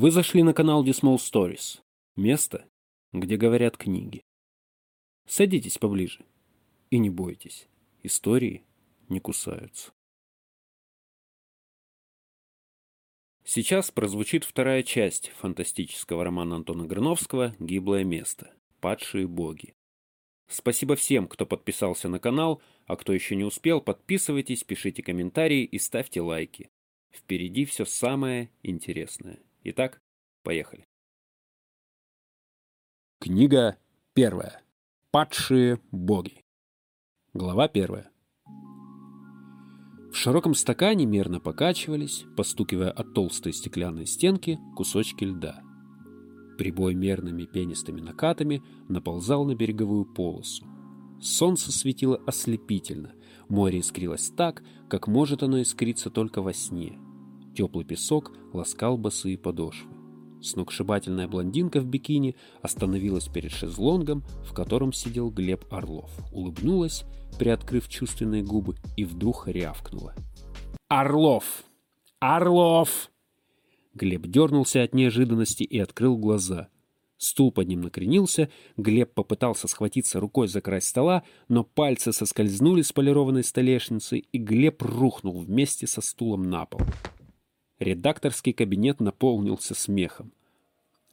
Вы зашли на канал The Small Stories. Место, где говорят книги. Садитесь поближе. И не бойтесь. Истории не кусаются. Сейчас прозвучит вторая часть фантастического романа Антона Грановского «Гиблое место. Падшие боги». Спасибо всем, кто подписался на канал, а кто еще не успел, подписывайтесь, пишите комментарии и ставьте лайки. Впереди все самое интересное. Итак, поехали. Книга первая. Падшие боги. Глава первая. В широком стакане мерно покачивались, постукивая от толстой стеклянной стенки, кусочки льда. Прибой мерными пенистыми накатами наползал на береговую полосу. Солнце светило ослепительно, море искрилось так, как может оно искриться только во сне. Теплый песок ласкал босые подошвы. Сногсшибательная блондинка в бикини остановилась перед шезлонгом, в котором сидел Глеб Орлов, улыбнулась, приоткрыв чувственные губы, и вдруг рявкнула. «Орлов! Орлов!» Глеб дернулся от неожиданности и открыл глаза. Стул под ним накренился, Глеб попытался схватиться рукой за край стола, но пальцы соскользнули с полированной столешницы, и Глеб рухнул вместе со стулом на пол. Редакторский кабинет наполнился смехом.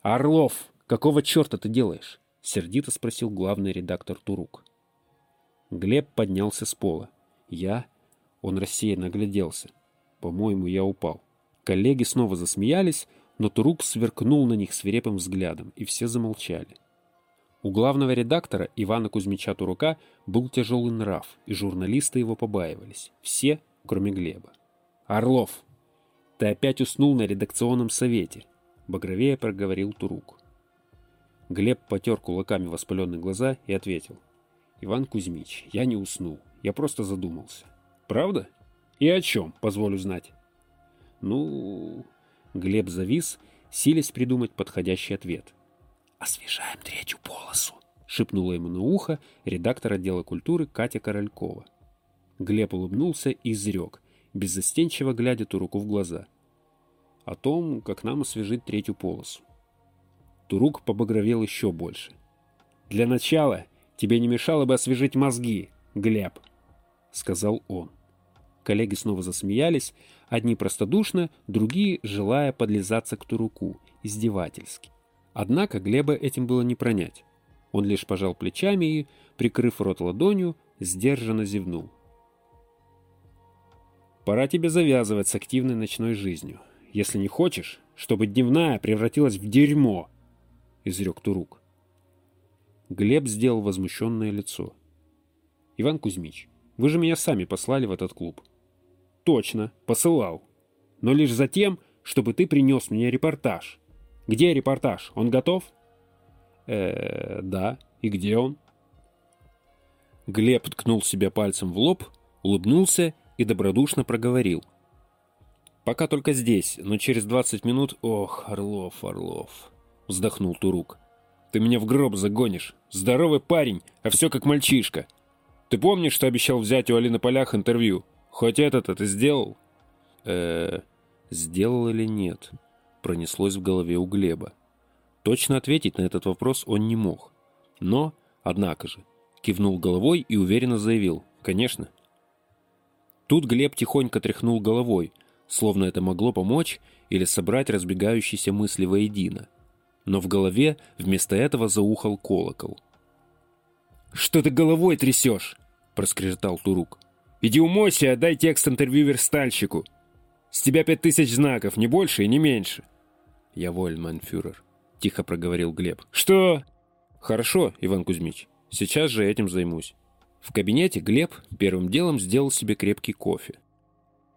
«Орлов, какого черта ты делаешь?» — сердито спросил главный редактор Турук. Глеб поднялся с пола. «Я?» Он рассеянно огляделся. «По-моему, я упал». Коллеги снова засмеялись, но Турук сверкнул на них свирепым взглядом, и все замолчали. У главного редактора Ивана Кузьмича Турука был тяжелый нрав, и журналисты его побаивались. Все, кроме Глеба. «Орлов, «Ты опять уснул на редакционном совете», — багровее проговорил Турук. Глеб потер кулаками воспаленные глаза и ответил. «Иван Кузьмич, я не уснул. Я просто задумался». «Правда? И о чем, позволю знать?» «Ну...» Глеб завис, силясь придумать подходящий ответ. «Освежаем третью полосу», — шепнула ему на ухо редактор отдела культуры Катя Королькова. Глеб улыбнулся и изрек, беззастенчиво глядя Туруку в глаза. О том, как нам освежить третью полосу. Турук побагровел еще больше. «Для начала тебе не мешало бы освежить мозги, Глеб», — сказал он. Коллеги снова засмеялись, одни простодушно, другие, желая подлизаться к Туруку, издевательски. Однако Глеба этим было не пронять. Он лишь пожал плечами и, прикрыв рот ладонью, сдержанно зевнул. Пора тебе завязывать с активной ночной жизнью, если не хочешь, чтобы дневная превратилась в дерьмо, — изрек Турук. Глеб сделал возмущенное лицо. — Иван Кузьмич, вы же меня сами послали в этот клуб. — Точно, посылал. Но лишь за тем, чтобы ты принес мне репортаж. Где репортаж? Он готов? Э, -э да. И где он? Глеб ткнул себя пальцем в лоб, улыбнулся и добродушно проговорил. «Пока только здесь, но через 20 минут... Ох, Орлов, Орлов!» — вздохнул Турук. «Ты меня в гроб загонишь. Здоровый парень, а все как мальчишка. Ты помнишь, что обещал взять у Алины Полях интервью? Хоть это-то ты сделал?» э сделал или нет?» Пронеслось в голове у Глеба. Точно ответить на этот вопрос он не мог. Но, однако же, кивнул головой и уверенно заявил. «Конечно, Тут Глеб тихонько тряхнул головой, словно это могло помочь или собрать разбегающиеся мысли воедино. Но в голове вместо этого заухал колокол. «Что ты головой трясешь?» — проскрежетал Турук. «Иди умойся и отдай текст интервью верстальщику. С тебя пять тысяч знаков, не больше и не меньше». «Я воль, манфюрер», — тихо проговорил Глеб. «Что?» «Хорошо, Иван Кузьмич, сейчас же этим займусь». В кабинете Глеб первым делом сделал себе крепкий кофе.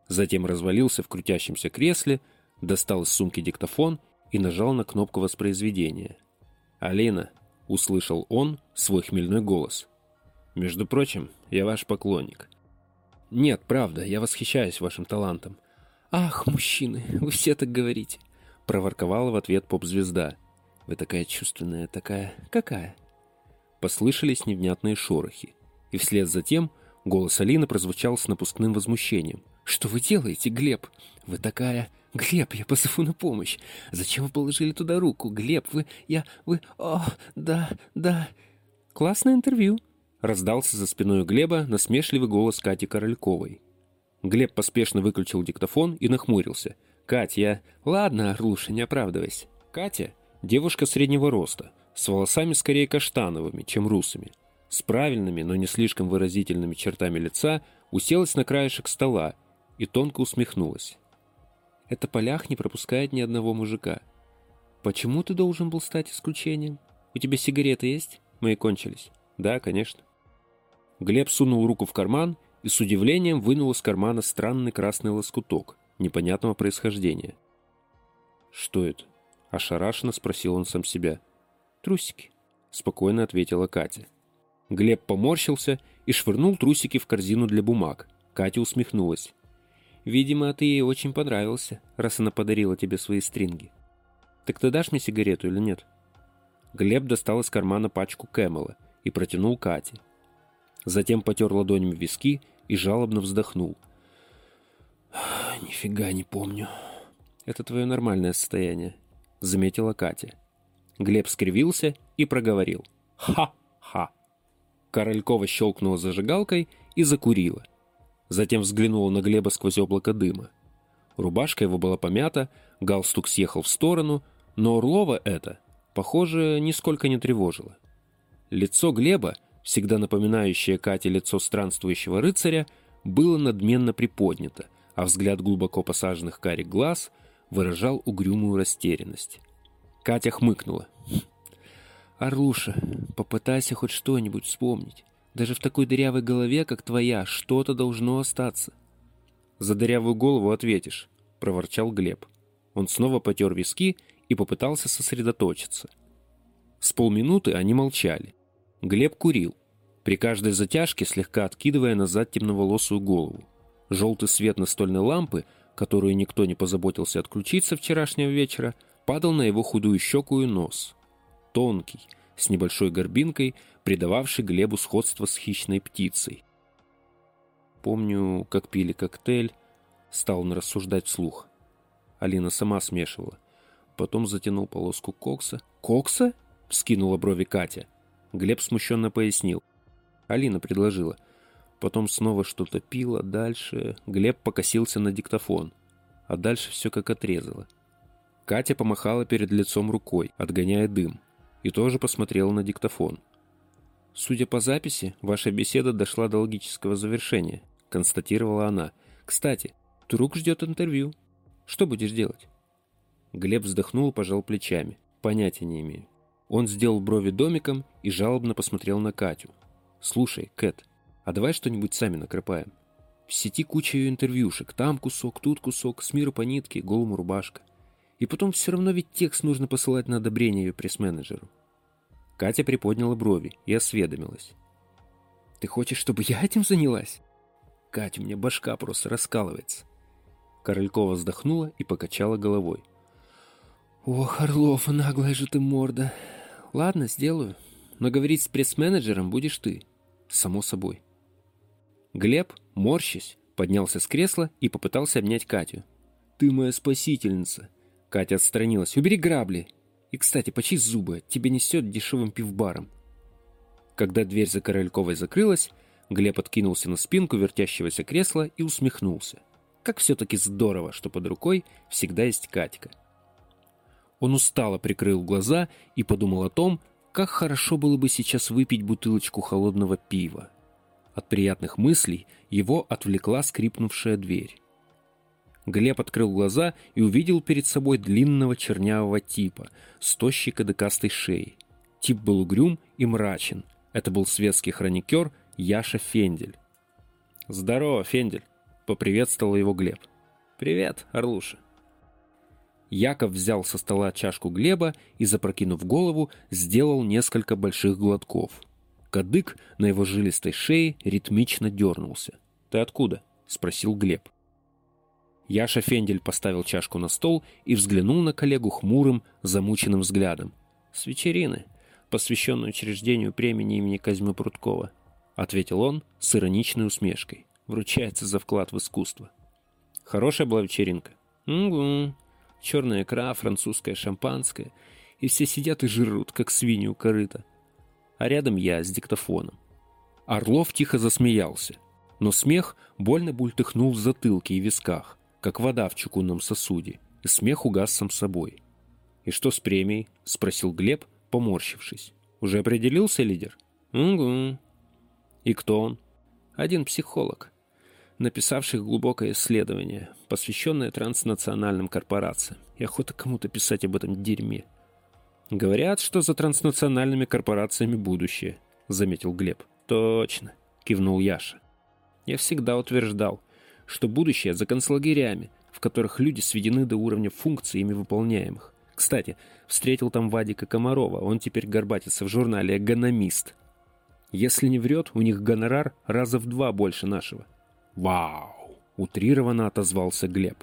Затем развалился в крутящемся кресле, достал из сумки диктофон и нажал на кнопку воспроизведения. «Алина», — услышал он свой хмельной голос. «Между прочим, я ваш поклонник». «Нет, правда, я восхищаюсь вашим талантом». «Ах, мужчины, вы все так говорите», — проворковала в ответ поп-звезда. «Вы такая чувственная, такая... какая?» Послышались невнятные шорохи. И вслед за тем голос Алины прозвучал с напускным возмущением. «Что вы делаете, Глеб? Вы такая Глеб, я позову на помощь. Зачем вы положили туда руку? Глеб, вы... Я... Вы... О, да, да. Классное интервью. Раздался за спиной Глеба насмешливый голос Кати Корольковой. Глеб поспешно выключил диктофон и нахмурился. «Катя, я...» «Ладно, Орлуша, не оправдывайся». Катя — девушка среднего роста, с волосами скорее каштановыми, чем русыми. С правильными, но не слишком выразительными чертами лица уселась на краешек стола и тонко усмехнулась. «Это полях не пропускает ни одного мужика. Почему ты должен был стать исключением? У тебя сигареты есть? Мои кончились». «Да, конечно». Глеб сунул руку в карман и с удивлением вынул из кармана странный красный лоскуток непонятного происхождения. «Что это?» – ошарашенно спросил он сам себя. «Трусики», – спокойно ответила Катя. Глеб поморщился и швырнул трусики в корзину для бумаг. Катя усмехнулась. «Видимо, ты ей очень понравился, раз она подарила тебе свои стринги. Так ты дашь мне сигарету или нет?» Глеб достал из кармана пачку Кэмела и протянул Кате. Затем потер ладонями виски и жалобно вздохнул. «Нифига не помню». «Это твое нормальное состояние», — заметила Катя. Глеб скривился и проговорил. «Ха-ха». Королькова щелкнула зажигалкой и закурила. Затем взглянула на Глеба сквозь облако дыма. Рубашка его была помята, галстук съехал в сторону, но Урлова это, похоже, нисколько не тревожило. Лицо Глеба, всегда напоминающее Кате лицо странствующего рыцаря, было надменно приподнято, а взгляд глубоко посаженных карих глаз выражал угрюмую растерянность. Катя хмыкнула. «Орлуша, попытайся хоть что-нибудь вспомнить. Даже в такой дырявой голове, как твоя, что-то должно остаться». «За дырявую голову ответишь», — проворчал Глеб. Он снова потер виски и попытался сосредоточиться. С полминуты они молчали. Глеб курил, при каждой затяжке слегка откидывая назад темноволосую голову. Желтый свет настольной лампы, которую никто не позаботился отключить со вчерашнего вечера, падал на его худую щеку и нос тонкий, с небольшой горбинкой, придававший Глебу сходство с хищной птицей. Помню, как пили коктейль, стал он рассуждать вслух. Алина сама смешивала. Потом затянул полоску кокса. «Кокса?» — вскинула брови Катя. Глеб смущенно пояснил. Алина предложила. Потом снова что-то пила, дальше... Глеб покосился на диктофон. А дальше все как отрезало. Катя помахала перед лицом рукой, отгоняя дым и тоже посмотрела на диктофон. «Судя по записи, ваша беседа дошла до логического завершения», — констатировала она. «Кстати, друг ждет интервью. Что будешь делать?» Глеб вздохнул и пожал плечами. «Понятия не имею». Он сделал брови домиком и жалобно посмотрел на Катю. «Слушай, Кэт, а давай что-нибудь сами накрепаем. В сети куча ее интервьюшек. Там кусок, тут кусок, с миру по нитке, голому рубашка. И потом все равно ведь текст нужно посылать на одобрение ее пресс-менеджеру. Катя приподняла брови и осведомилась. «Ты хочешь, чтобы я этим занялась?» «Катя, у меня башка просто раскалывается». Королькова вздохнула и покачала головой. «Ох, Орлов, наглая же ты морда. Ладно, сделаю. Но говорить с пресс-менеджером будешь ты. Само собой». Глеб, морщись, поднялся с кресла и попытался обнять Катю. «Ты моя спасительница. Катя отстранилась. «Убери грабли! И, кстати, почисть зубы, тебе несет дешевым пивбаром». Когда дверь за Корольковой закрылась, Глеб откинулся на спинку вертящегося кресла и усмехнулся. Как все-таки здорово, что под рукой всегда есть Катька. Он устало прикрыл глаза и подумал о том, как хорошо было бы сейчас выпить бутылочку холодного пива. От приятных мыслей его отвлекла скрипнувшая дверь. Глеб открыл глаза и увидел перед собой длинного чернявого типа с тощей кадыкастой шеей. Тип был угрюм и мрачен. Это был светский хроникер Яша Фендель. «Здорово, Фендель!» — поприветствовал его Глеб. «Привет, Орлуша!» Яков взял со стола чашку Глеба и, запрокинув голову, сделал несколько больших глотков. Кадык на его жилистой шее ритмично дернулся. «Ты откуда?» — спросил Глеб. Яша Фендель поставил чашку на стол и взглянул на коллегу хмурым, замученным взглядом. «С вечерины, посвященной учреждению премии имени Козьмы Прудкова», ответил он с ироничной усмешкой. «Вручается за вклад в искусство». «Хорошая была вечеринка?» «Угу. Черная икра, французское шампанское. И все сидят и жрут, как свиньи у корыта. А рядом я с диктофоном». Орлов тихо засмеялся, но смех больно бультыхнул в затылке и висках, как вода в чугунном сосуде, и смех угас сам собой. «И что с премией?» — спросил Глеб, поморщившись. «Уже определился лидер?» «Угу». «И кто он?» «Один психолог, написавший глубокое исследование, посвященное транснациональным корпорациям. И охота кому-то писать об этом дерьме». «Говорят, что за транснациональными корпорациями будущее», — заметил Глеб. «Точно», — кивнул Яша. «Я всегда утверждал, что будущее за концлагерями, в которых люди сведены до уровня функций ими выполняемых. Кстати, встретил там Вадика Комарова, он теперь горбатится в журнале «Экономист». Если не врет, у них гонорар раза в два больше нашего. «Вау!» — утрированно отозвался Глеб.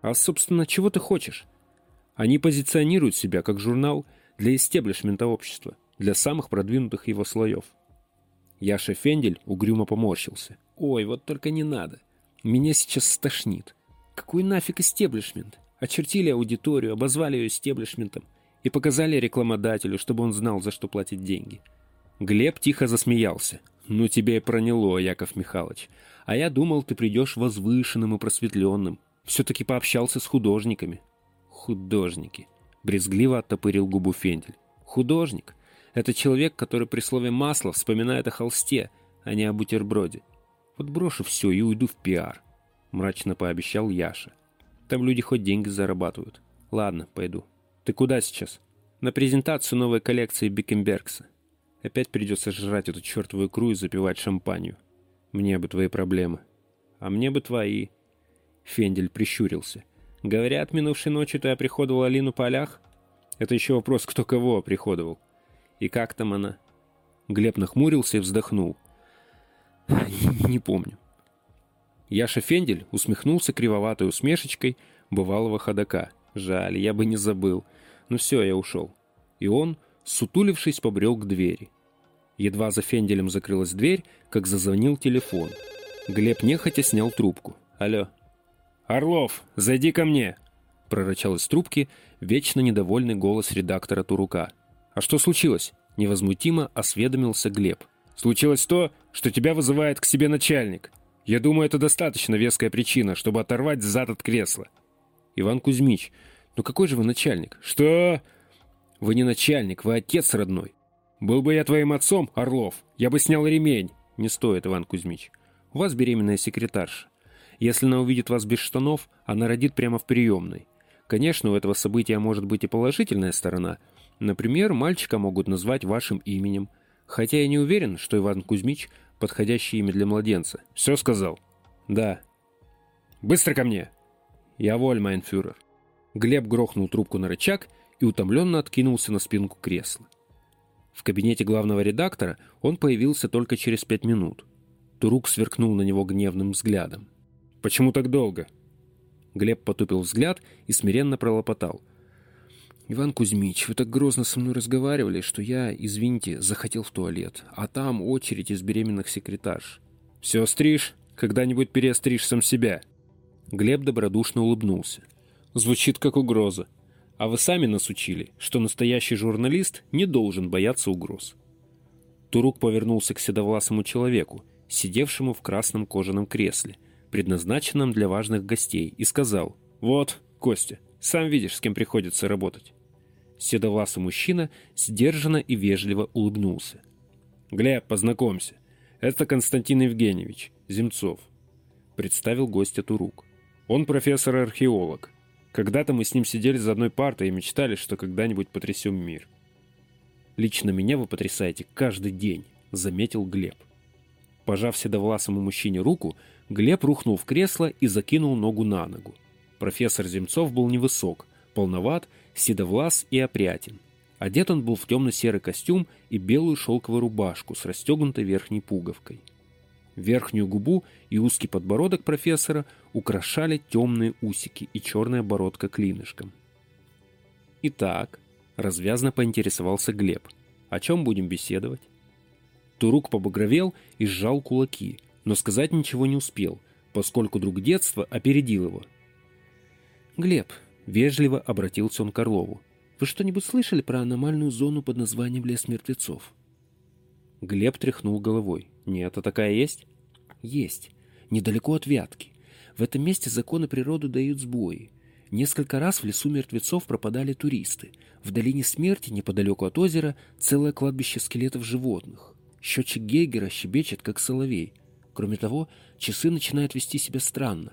«А, собственно, чего ты хочешь? Они позиционируют себя как журнал для истеблишмента общества, для самых продвинутых его слоев. Яша Фендель угрюмо поморщился. «Ой, вот только не надо. Меня сейчас стошнит. Какой нафиг истеблишмент? Очертили аудиторию, обозвали ее истеблишментом и показали рекламодателю, чтобы он знал, за что платить деньги». Глеб тихо засмеялся. «Ну тебя и проняло, Яков Михайлович. А я думал, ты придешь возвышенным и просветленным. Все-таки пообщался с художниками». «Художники», — брезгливо оттопырил губу Фендель. «Художник? Это человек, который при слове «масло» вспоминает о холсте, а не о бутерброде. Вот брошу все и уйду в пиар», — мрачно пообещал Яша. «Там люди хоть деньги зарабатывают. Ладно, пойду. Ты куда сейчас?» «На презентацию новой коллекции Бикенбергса. Опять придется жрать эту чертову икру и запивать шампанью. Мне бы твои проблемы. А мне бы твои». Фендель прищурился. «Говорят, минувшей ночью ты оприходовал Алину полях?» «Это еще вопрос, кто кого оприходовал». И как там она?» Глеб нахмурился и вздохнул. «Не помню». Яша Фендель усмехнулся кривоватой усмешечкой бывалого ходока. «Жаль, я бы не забыл. Ну все, я ушел». И он, сутулившись, побрел к двери. Едва за Фенделем закрылась дверь, как зазвонил телефон. Глеб нехотя снял трубку. «Алло». «Орлов, зайди ко мне!» прорычал из трубки вечно недовольный голос редактора Турука. «А что случилось?» — невозмутимо осведомился Глеб. «Случилось то, что тебя вызывает к себе начальник. Я думаю, это достаточно веская причина, чтобы оторвать зад от кресла». «Иван Кузьмич, ну какой же вы начальник?» «Что?» «Вы не начальник, вы отец родной». «Был бы я твоим отцом, Орлов, я бы снял ремень». «Не стоит, Иван Кузьмич. У вас беременная секретарша. Если она увидит вас без штанов, она родит прямо в приемной. Конечно, у этого события может быть и положительная сторона — Например, мальчика могут назвать вашим именем, хотя я не уверен, что Иван Кузьмич – подходящее имя для младенца. Все сказал? Да. Быстро ко мне! Я воль, майнфюрер. Глеб грохнул трубку на рычаг и утомленно откинулся на спинку кресла. В кабинете главного редактора он появился только через пять минут. Турук сверкнул на него гневным взглядом. «Почему так долго?» Глеб потупил взгляд и смиренно пролопотал – «Иван Кузьмич, вы так грозно со мной разговаривали, что я, извините, захотел в туалет, а там очередь из беременных секретарш». «Все стрижь? Когда-нибудь переострижь сам себя». Глеб добродушно улыбнулся. «Звучит как угроза. А вы сами нас учили, что настоящий журналист не должен бояться угроз». Турук повернулся к седовласому человеку, сидевшему в красном кожаном кресле, предназначенном для важных гостей, и сказал «Вот, Костя, сам видишь, с кем приходится работать». Седовласый мужчина сдержанно и вежливо улыбнулся. «Глеб, познакомься. Это Константин Евгеньевич, Земцов», — представил гостя Турук. «Он профессор-археолог. Когда-то мы с ним сидели за одной партой и мечтали, что когда-нибудь потрясем мир». «Лично меня вы потрясаете каждый день», — заметил Глеб. Пожав седовласому мужчине руку, Глеб рухнул в кресло и закинул ногу на ногу. Профессор Земцов был невысок, полноват, седовлас и опрятен. Одет он был в темно-серый костюм и белую шелковую рубашку с расстегнутой верхней пуговкой. Верхнюю губу и узкий подбородок профессора украшали темные усики и черная бородка клинышком. «Итак», — развязно поинтересовался Глеб, — «о чем будем беседовать?» Турук побагровел и сжал кулаки, но сказать ничего не успел, поскольку друг детства опередил его — «Глеб», — вежливо обратился он к Орлову, — «вы что-нибудь слышали про аномальную зону под названием Лес Мертвецов?» Глеб тряхнул головой. «Нет, а такая есть?» «Есть. Недалеко от Вятки. В этом месте законы природы дают сбои. Несколько раз в лесу мертвецов пропадали туристы. В долине смерти, неподалеку от озера, целое кладбище скелетов животных. Счетчик Гейгера щебечет, как соловей. Кроме того, часы начинают вести себя странно.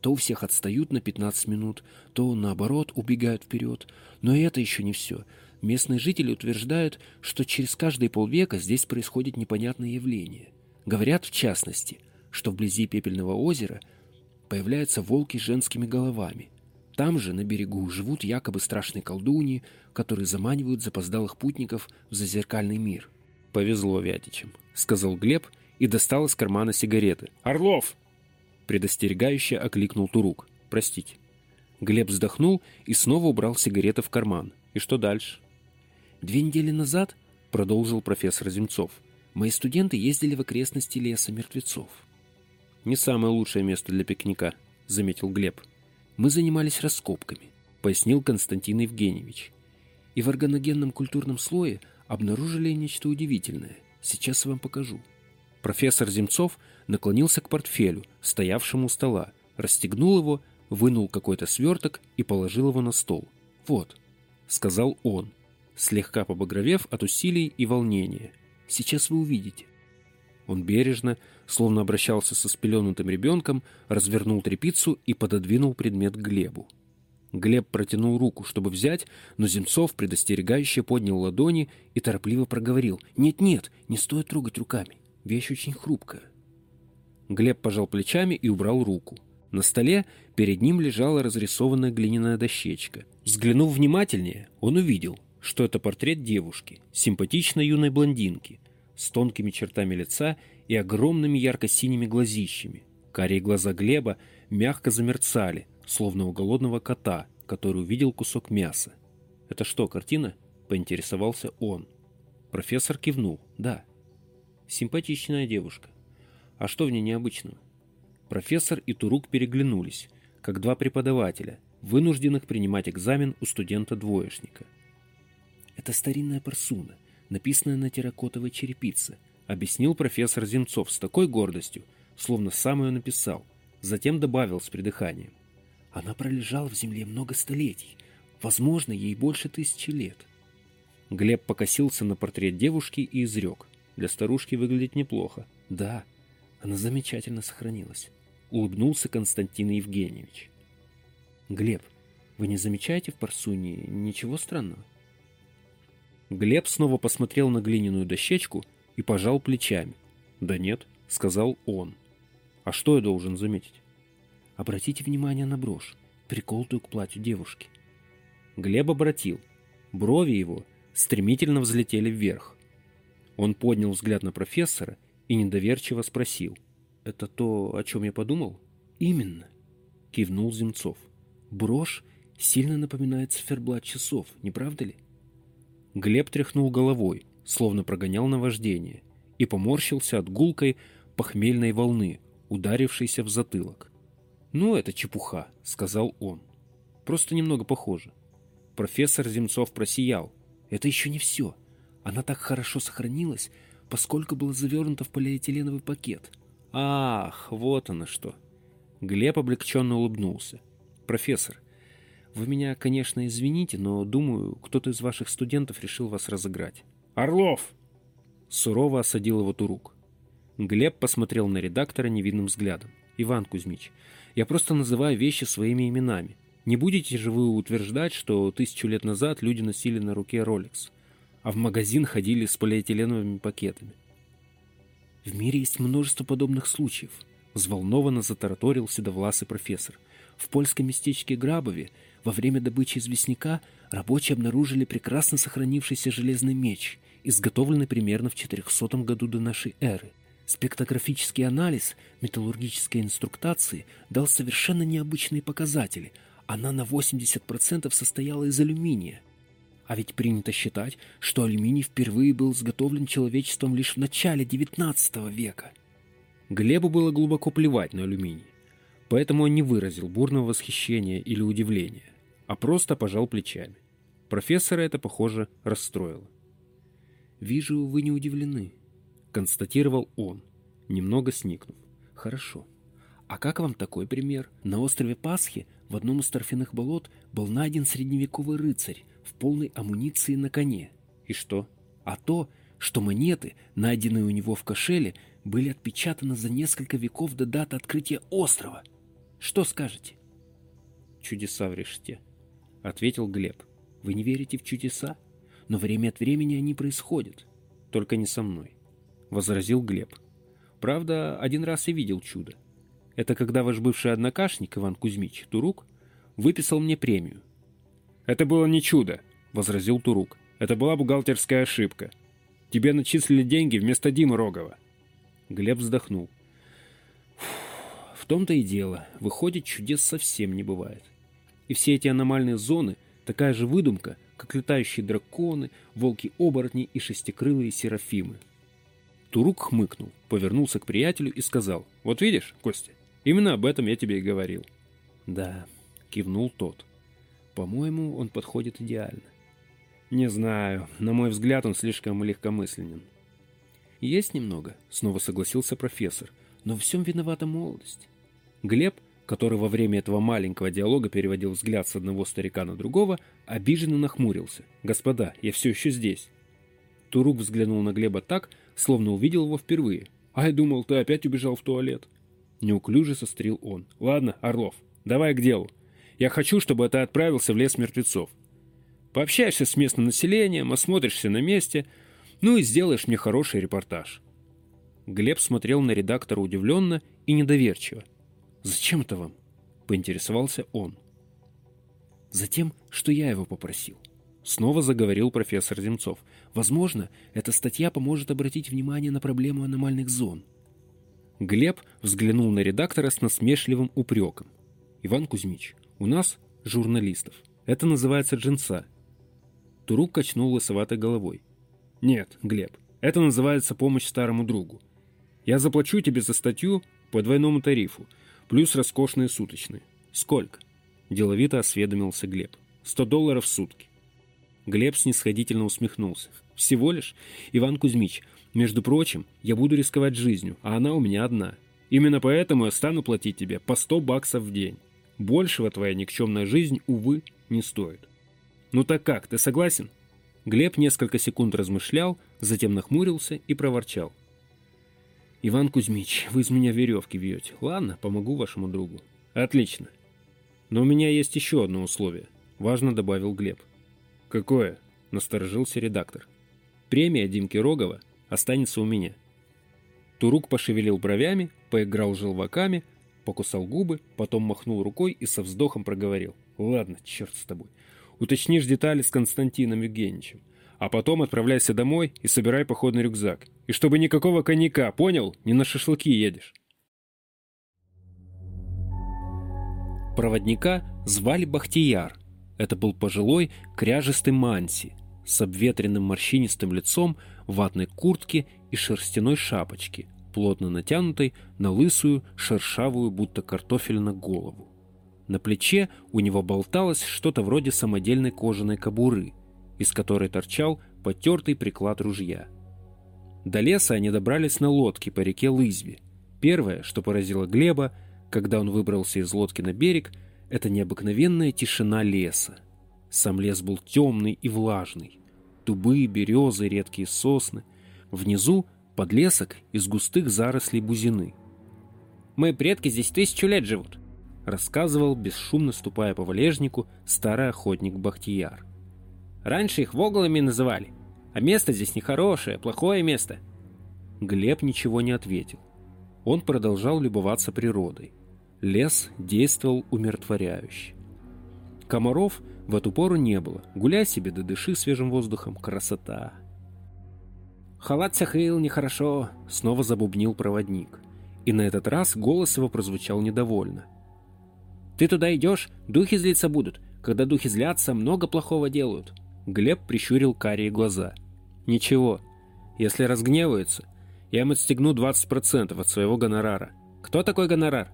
То у всех отстают на 15 минут, то, наоборот, убегают вперед. Но и это еще не все. Местные жители утверждают, что через каждые полвека здесь происходит непонятное явление. Говорят, в частности, что вблизи Пепельного озера появляются волки с женскими головами – там же, на берегу, живут якобы страшные колдуньи, которые заманивают запоздалых путников в зазеркальный мир. «Повезло Вятичам», — сказал Глеб и достал из кармана сигареты. «Орлов!» Предостерегающе окликнул Турук. «Простите». Глеб вздохнул и снова убрал сигареты в карман. «И что дальше?» «Две недели назад», — продолжил профессор Земцов, «мои студенты ездили в окрестности леса мертвецов». «Не самое лучшее место для пикника», — заметил Глеб. Мы занимались раскопками, пояснил Константин Евгеньевич. И в органогенном культурном слое обнаружили нечто удивительное. Сейчас вам покажу. Профессор Земцов наклонился к портфелю, стоявшему у стола, расстегнул его, вынул какой-то сверток и положил его на стол. «Вот», — сказал он, слегка побагровев от усилий и волнения. «Сейчас вы увидите». Он бережно, словно обращался со спеленутым ребенком, развернул трепицу и пододвинул предмет к Глебу. Глеб протянул руку, чтобы взять, но Земцов предостерегающе поднял ладони и торопливо проговорил. «Нет-нет, не стоит трогать руками. Вещь очень хрупкая». Глеб пожал плечами и убрал руку. На столе перед ним лежала разрисованная глиняная дощечка. Взглянув внимательнее, он увидел, что это портрет девушки, симпатичной юной блондинки, с тонкими чертами лица и огромными ярко-синими глазищами. Карие глаза Глеба мягко замерцали, словно у голодного кота, который увидел кусок мяса. «Это что, картина?» — поинтересовался он. Профессор кивнул. «Да». «Симпатичная девушка. А что в ней необычного?» Профессор и Турук переглянулись, как два преподавателя, вынужденных принимать экзамен у студента-двоечника. «Это старинная парсуна написанное на терракотовой черепице, объяснил профессор Земцов с такой гордостью, словно сам ее написал, затем добавил с придыханием. Она пролежала в земле много столетий, возможно, ей больше тысячи лет. Глеб покосился на портрет девушки и изрек. Для старушки выглядит неплохо. Да, она замечательно сохранилась. Улыбнулся Константин Евгеньевич. Глеб, вы не замечаете в Парсуне ничего странного? Глеб снова посмотрел на глиняную дощечку и пожал плечами. «Да нет», — сказал он. «А что я должен заметить?» «Обратите внимание на брошь, приколотую к платью девушки». Глеб обратил. Брови его стремительно взлетели вверх. Он поднял взгляд на профессора и недоверчиво спросил. «Это то, о чем я подумал?» «Именно», — кивнул Земцов. «Брошь сильно напоминает циферблат часов, не правда ли?» Глеб тряхнул головой, словно прогонял наваждение, и поморщился от гулкой похмельной волны, ударившейся в затылок. «Ну, это чепуха», — сказал он. «Просто немного похоже». Профессор Земцов просиял. «Это еще не все. Она так хорошо сохранилась, поскольку была завернута в полиэтиленовый пакет». «Ах, вот оно что!» Глеб облегченно улыбнулся. «Профессор, вы меня, конечно, извините, но, думаю, кто-то из ваших студентов решил вас разыграть. «Орлов!» Сурово осадил его Турук. Глеб посмотрел на редактора невидным взглядом. «Иван Кузьмич, я просто называю вещи своими именами. Не будете же вы утверждать, что тысячу лет назад люди носили на руке Rolex, а в магазин ходили с полиэтиленовыми пакетами?» «В мире есть множество подобных случаев», — взволнованно затараторил седовласый профессор. «В польском местечке Грабове во время добычи известняка рабочие обнаружили прекрасно сохранившийся железный меч, изготовленный примерно в 400 году до нашей эры. Спектрографический анализ металлургической инструктации дал совершенно необычные показатели. Она на 80% состояла из алюминия. А ведь принято считать, что алюминий впервые был изготовлен человечеством лишь в начале XIX века. Глебу было глубоко плевать на алюминий. Поэтому он не выразил бурного восхищения или удивления, а просто пожал плечами. Профессора это, похоже, расстроило. «Вижу, вы не удивлены», — констатировал он, немного сникнув. «Хорошо. А как вам такой пример? На острове Пасхи в одном из торфяных болот был найден средневековый рыцарь в полной амуниции на коне. И что? А то, что монеты, найденные у него в кошеле, были отпечатаны за несколько веков до даты открытия острова. Что скажете? Чудеса в решете, ответил Глеб. Вы не верите в чудеса? Но время от времени они происходят. Только не со мной, возразил Глеб. Правда, один раз я видел чудо. Это когда ваш бывший однокашник Иван Кузьмич Турук выписал мне премию. Это было не чудо, возразил Турук. Это была бухгалтерская ошибка. Тебе начислили деньги вместо Димы Рогова. Глеб вздохнул. В том-то и дело. Выходит, чудес совсем не бывает. И все эти аномальные зоны — такая же выдумка, как летающие драконы, волки-оборотни и шестикрылые серафимы. Турук хмыкнул, повернулся к приятелю и сказал, «Вот видишь, Костя, именно об этом я тебе и говорил». «Да», — кивнул тот. «По-моему, он подходит идеально». «Не знаю. На мой взгляд, он слишком легкомысленен». «Есть немного», — снова согласился профессор. «Но в всем виновата молодость». Глеб, который во время этого маленького диалога переводил взгляд с одного старика на другого, обиженно нахмурился. «Господа, я все еще здесь». Турук взглянул на Глеба так, словно увидел его впервые. «А я думал, ты опять убежал в туалет». Неуклюже сострил он. «Ладно, Орлов, давай к делу. Я хочу, чтобы ты отправился в лес мертвецов. Пообщаешься с местным населением, осмотришься на месте, ну и сделаешь мне хороший репортаж». Глеб смотрел на редактора удивленно и недоверчиво. «Зачем это вам?» — поинтересовался он. «Затем, что я его попросил». Снова заговорил профессор Земцов. «Возможно, эта статья поможет обратить внимание на проблему аномальных зон». Глеб взглянул на редактора с насмешливым упреком. «Иван Кузьмич, у нас, журналистов, это называется джинса. Турук качнул лысоватой головой. «Нет, Глеб, это называется помощь старому другу. Я заплачу тебе за статью по двойному тарифу, плюс роскошные суточные. Сколько?» Деловито осведомился Глеб. «Сто долларов в сутки». Глеб снисходительно усмехнулся. «Всего лишь? Иван Кузьмич, между прочим, я буду рисковать жизнью, а она у меня одна. Именно поэтому я стану платить тебе по сто баксов в день. Большего твоя никчемная жизнь, увы, не стоит». «Ну так как, ты согласен?» Глеб несколько секунд размышлял, затем нахмурился и проворчал. «Иван Кузьмич, вы из меня веревки вьете. Ладно, помогу вашему другу». «Отлично. Но у меня есть еще одно условие», — важно добавил Глеб. «Какое?» — насторожился редактор. «Премия Димки Рогова останется у меня». Турук пошевелил бровями, поиграл желваками, покусал губы, потом махнул рукой и со вздохом проговорил. «Ладно, черт с тобой. Уточнишь детали с Константином Евгеньевичем. А потом отправляйся домой и собирай походный рюкзак. И чтобы никакого коньяка, понял? Не на шашлыки едешь. Проводника звали Бахтияр. Это был пожилой, кряжистый манси с обветренным морщинистым лицом, ватной куртке и шерстяной шапочке, плотно натянутой на лысую, шершавую, будто картофель на голову. На плече у него болталось что-то вроде самодельной кожаной кобуры, из которой торчал потертый приклад ружья. До леса они добрались на лодке по реке Лызве. Первое, что поразило Глеба, когда он выбрался из лодки на берег, это необыкновенная тишина леса. Сам лес был темный и влажный. Дубы, березы, редкие сосны. Внизу подлесок из густых зарослей бузины. «Мои предки здесь тысячу лет живут», рассказывал, бесшумно ступая по валежнику, старый охотник Бахтияр. «Раньше их воглами называли, а место здесь нехорошее, плохое место». Глеб ничего не ответил. Он продолжал любоваться природой. Лес действовал умиротворяюще. Комаров в эту пору не было. Гуляй себе да дыши свежим воздухом. Красота. «Халат сахил, нехорошо», — снова забубнил проводник. И на этот раз голос его прозвучал недовольно. Ты туда идешь, духи злиться будут. Когда духи злятся, много плохого делают. Глеб прищурил карие глаза. Ничего, если разгневаются, я им отстегну 20% от своего гонорара. Кто такой гонорар?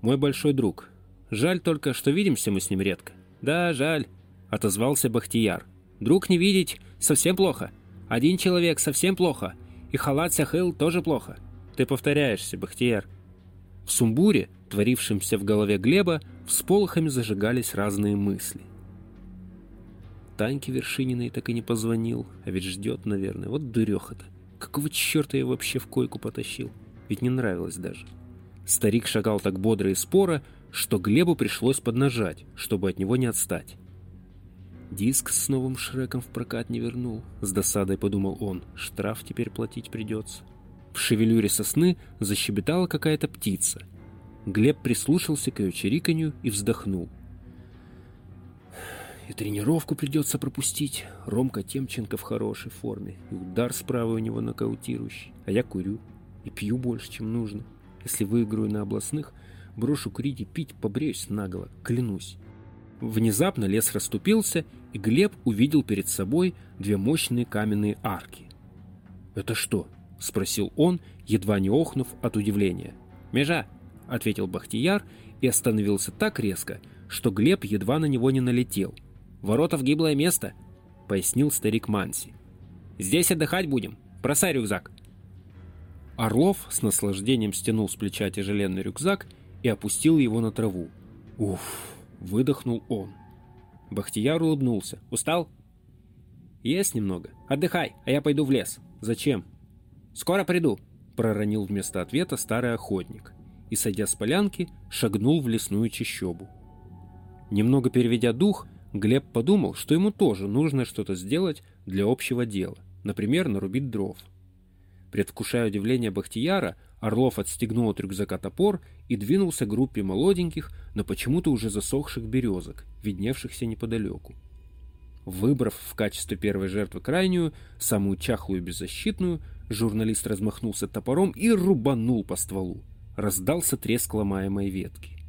Мой большой друг. Жаль только, что видимся мы с ним редко. Да, жаль, отозвался Бахтияр. Друг не видеть совсем плохо. Один человек совсем плохо. И халат Сахыл тоже плохо. Ты повторяешься, Бахтияр. В сумбуре, творившемся в голове Глеба, всполохами зажигались разные мысли. Таньке Вершининой так и не позвонил, а ведь ждет, наверное. Вот дуреха-то. Какого черта я вообще в койку потащил? Ведь не нравилось даже. Старик шагал так бодро и споро, что Глебу пришлось поднажать, чтобы от него не отстать. Диск с новым Шреком в прокат не вернул. С досадой подумал он. Штраф теперь платить придется. В шевелюре сосны защебетала какая-то птица. Глеб прислушался к ее чириканью и вздохнул. И тренировку придется пропустить. Ромка Темченко в хорошей форме. И удар справа у него нокаутирующий. А я курю. И пью больше, чем нужно. Если выиграю на областных, брошу курить и пить, побреюсь наголо, клянусь. Внезапно лес расступился, и Глеб увидел перед собой две мощные каменные арки. «Это что?» — спросил он, едва не охнув от удивления. «Межа!» — ответил Бахтияр и остановился так резко, что Глеб едва на него не налетел — Ворота в гиблое место», — пояснил старик Манси. «Здесь отдыхать будем. Бросай рюкзак». Орлов с наслаждением стянул с плеча тяжеленный рюкзак и опустил его на траву. «Уф!» — выдохнул он. Бахтияр улыбнулся. «Устал?» «Есть немного. Отдыхай, а я пойду в лес. Зачем?» «Скоро приду», — проронил вместо ответа старый охотник и, сойдя с полянки, шагнул в лесную чащобу. Немного переведя дух, Глеб подумал, что ему тоже нужно что-то сделать для общего дела, например, нарубить дров. Предвкушая удивление Бахтияра, Орлов отстегнул от рюкзака топор и двинулся к группе молоденьких, но почему-то уже засохших березок, видневшихся неподалеку. Выбрав в качестве первой жертвы крайнюю, самую чахлую и беззащитную, журналист размахнулся топором и рубанул по стволу. Раздался треск ломаемой ветки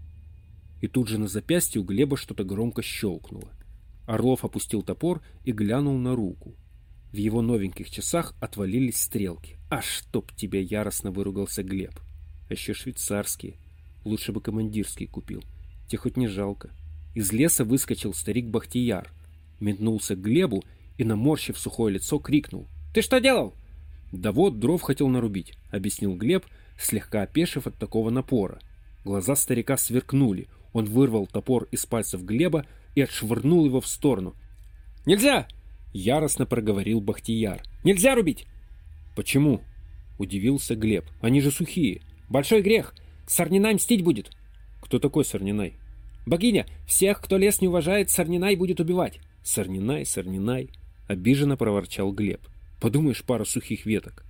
и тут же на запястье у Глеба что-то громко щелкнуло. Орлов опустил топор и глянул на руку. В его новеньких часах отвалились стрелки. «А чтоб тебя!» — яростно выругался Глеб. «А еще швейцарские. Лучше бы командирские купил. Те хоть не жалко». Из леса выскочил старик Бахтияр. Метнулся к Глебу и, наморщив сухое лицо, крикнул. «Ты что делал?» «Да вот, дров хотел нарубить», — объяснил Глеб, слегка опешив от такого напора. Глаза старика сверкнули. Он вырвал топор из пальцев Глеба и отшвырнул его в сторону. «Нельзя!» — яростно проговорил Бахтияр. «Нельзя рубить!» «Почему?» — удивился Глеб. «Они же сухие. Большой грех. Сорнинай мстить будет». «Кто такой Сорнинай?» «Богиня, всех, кто лес не уважает, Сорнинай будет убивать». «Сорнинай, Сорнинай», — обиженно проворчал Глеб. «Подумаешь, пара сухих веток».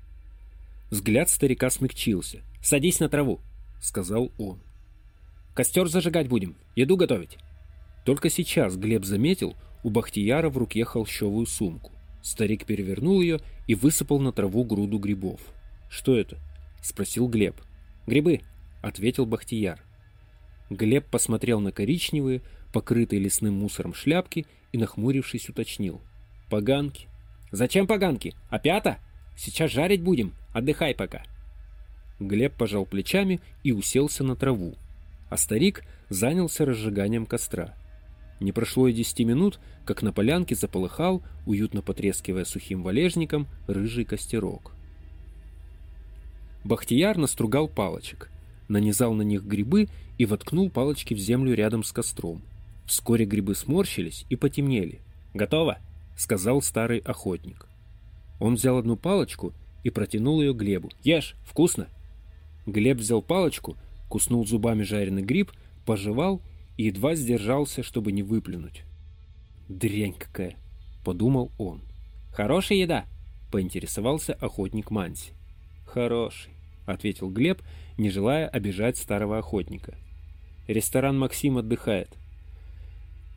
Взгляд старика смягчился. «Садись на траву», — сказал он. Костер зажигать будем, еду готовить». Только сейчас Глеб заметил у Бахтияра в руке холщовую сумку. Старик перевернул ее и высыпал на траву груду грибов. «Что это?» — спросил Глеб. «Грибы», — ответил Бахтияр. Глеб посмотрел на коричневые, покрытые лесным мусором шляпки и, нахмурившись, уточнил. «Поганки». «Зачем поганки? Опята? Сейчас жарить будем. Отдыхай пока». Глеб пожал плечами и уселся на траву, а старик занялся разжиганием костра. Не прошло и десяти минут, как на полянке заполыхал, уютно потрескивая сухим валежником, рыжий костерок. Бахтияр настругал палочек, нанизал на них грибы и воткнул палочки в землю рядом с костром. Вскоре грибы сморщились и потемнели. «Готово!» — сказал старый охотник. Он взял одну палочку и протянул ее Глебу. «Ешь, вкусно!» Глеб взял палочку куснул зубами жареный гриб, пожевал и едва сдержался, чтобы не выплюнуть. «Дрянь какая!» — подумал он. «Хорошая еда?» — поинтересовался охотник Манси. «Хороший», — ответил Глеб, не желая обижать старого охотника. «Ресторан «Максим» отдыхает.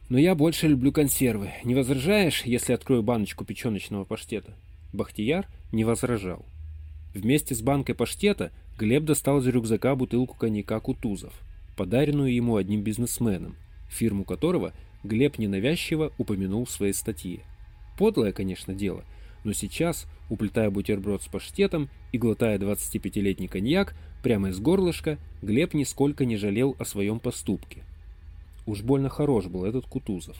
Но я больше люблю консервы. Не возражаешь, если открою баночку печеночного паштета?» Бахтияр не возражал. Вместе с банкой паштета Глеб достал из рюкзака бутылку коньяка «Кутузов», подаренную ему одним бизнесменом, фирму которого Глеб ненавязчиво упомянул в своей статье. Подлое, конечно, дело, Но сейчас, уплетая бутерброд с паштетом и глотая 25-летний коньяк, прямо из горлышка, Глеб нисколько не жалел о своем поступке. Уж больно хорош был этот Кутузов.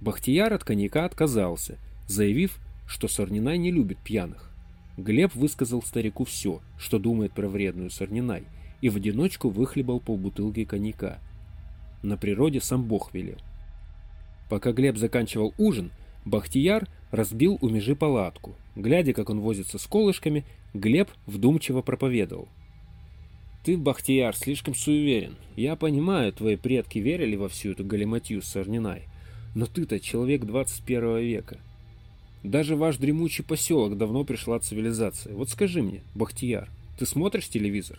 Бахтияр от коньяка отказался, заявив, что Сорнинай не любит пьяных. Глеб высказал старику все, что думает про вредную Сорнинай, и в одиночку выхлебал полбутылки коньяка. На природе сам Бог велел. Пока Глеб заканчивал ужин, Бахтияр разбил у межи палатку. Глядя, как он возится с колышками, Глеб вдумчиво проповедовал. «Ты, Бахтияр, слишком суеверен. Я понимаю, твои предки верили во всю эту галиматью с Сорнинай. Но ты-то человек 21 века. Даже ваш дремучий поселок давно пришла цивилизация. Вот скажи мне, Бахтияр, ты смотришь телевизор?»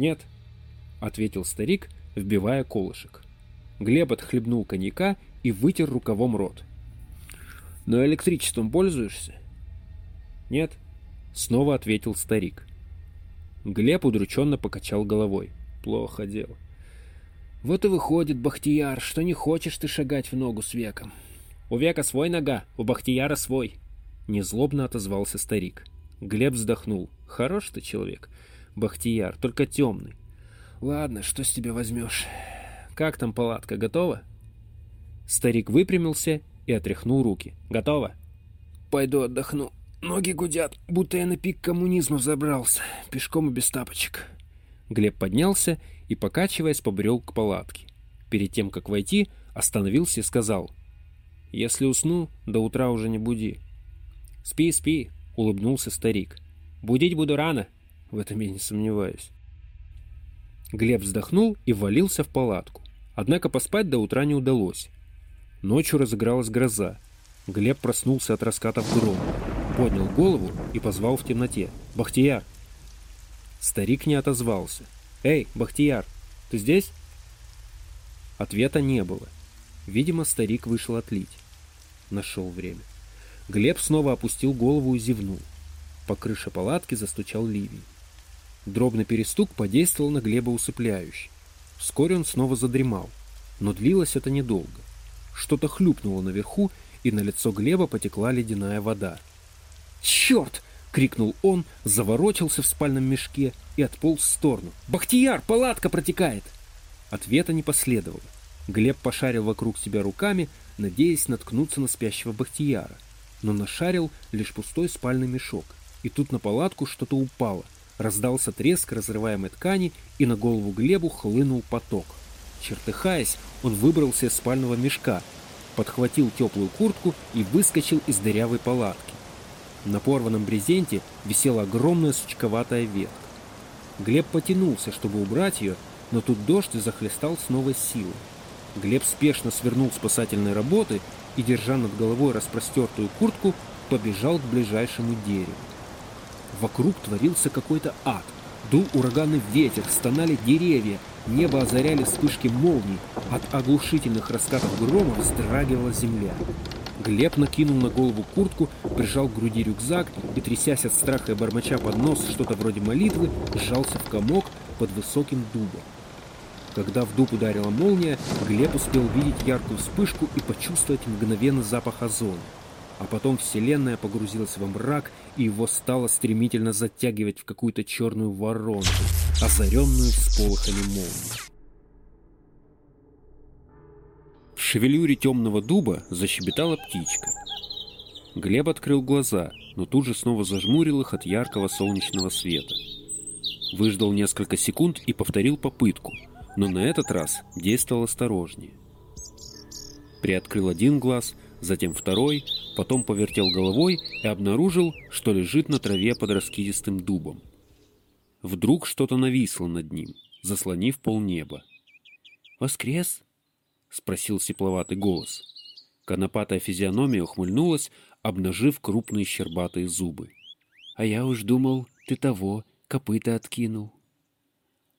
«Нет», — ответил старик, вбивая колышек. Глеб отхлебнул коньяка и вытер рукавом рот. Но электричеством пользуешься? Нет, снова ответил старик. Глеб удрученно покачал головой. Плохо дело. Вот и выходит, Бахтияр, что не хочешь ты шагать в ногу с веком. У века свой нога, у Бахтияра свой. Незлобно отозвался старик. Глеб вздохнул. Хорош ты человек, Бахтияр, только темный. Ладно, что с тебя возьмешь? Как там палатка, готова? Старик выпрямился и отряхнул руки. «Готово?» «Пойду отдохну. Ноги гудят, будто я на пик коммунизма взобрался, пешком и без тапочек». Глеб поднялся и, покачиваясь, побрел к палатке. Перед тем, как войти, остановился и сказал. «Если усну, до утра уже не буди». «Спи, спи», — улыбнулся старик. «Будить буду рано». В этом я не сомневаюсь. Глеб вздохнул и ввалился в палатку. Однако поспать до утра не удалось. Ночью разыгралась гроза. Глеб проснулся от раскатов грома, поднял голову и позвал в темноте. «Бахтияр!» Старик не отозвался. «Эй, Бахтияр, ты здесь?» Ответа не было. Видимо, старик вышел отлить. Нашел время. Глеб снова опустил голову и зевнул. По крыше палатки застучал ливень. Дробный перестук подействовал на Глеба усыпляюще. Вскоре он снова задремал, но длилось это недолго. Что-то хлюпнуло наверху, и на лицо Глеба потекла ледяная вода. «Черт!» — крикнул он, заворочился в спальном мешке и отполз в сторону. «Бахтияр, палатка протекает!» Ответа не последовало. Глеб пошарил вокруг себя руками, надеясь наткнуться на спящего Бахтияра, но нашарил лишь пустой спальный мешок. И тут на палатку что-то упало. Раздался треск разрываемой ткани, и на голову Глебу хлынул поток. Чертыхаясь, он выбрался из спального мешка, подхватил теплую куртку и выскочил из дырявой палатки. На порванном брезенте висела огромная сучковатая ветка. Глеб потянулся, чтобы убрать ее, но тут дождь захлестал с новой силой. Глеб спешно свернул спасательной работы и, держа над головой распростертую куртку, побежал к ближайшему дереву. Вокруг творился какой-то ад. Дул ураганный ветер, стонали деревья, Небо озаряли вспышки молний, от оглушительных раскатов грома вздрагивала земля. Глеб накинул на голову куртку, прижал к груди рюкзак и, трясясь от страха и бормоча под нос что-то вроде молитвы, сжался в комок под высоким дубом. Когда в дуб ударила молния, Глеб успел видеть яркую вспышку и почувствовать мгновенный запах озона. А потом Вселенная погрузилась во мрак, и его стало стремительно затягивать в какую-то черную воронку, озаренную всполохами молний. В шевелюре темного дуба защебетала птичка. Глеб открыл глаза, но тут же снова зажмурил их от яркого солнечного света. Выждал несколько секунд и повторил попытку, но на этот раз действовал осторожнее. Приоткрыл один глаз — затем второй, потом повертел головой и обнаружил, что лежит на траве под раскидистым дубом. Вдруг что-то нависло над ним, заслонив полнеба. «Воскрес?» — спросил сепловатый голос. Конопатая физиономия ухмыльнулась, обнажив крупные щербатые зубы. «А я уж думал, ты того, копыта откинул».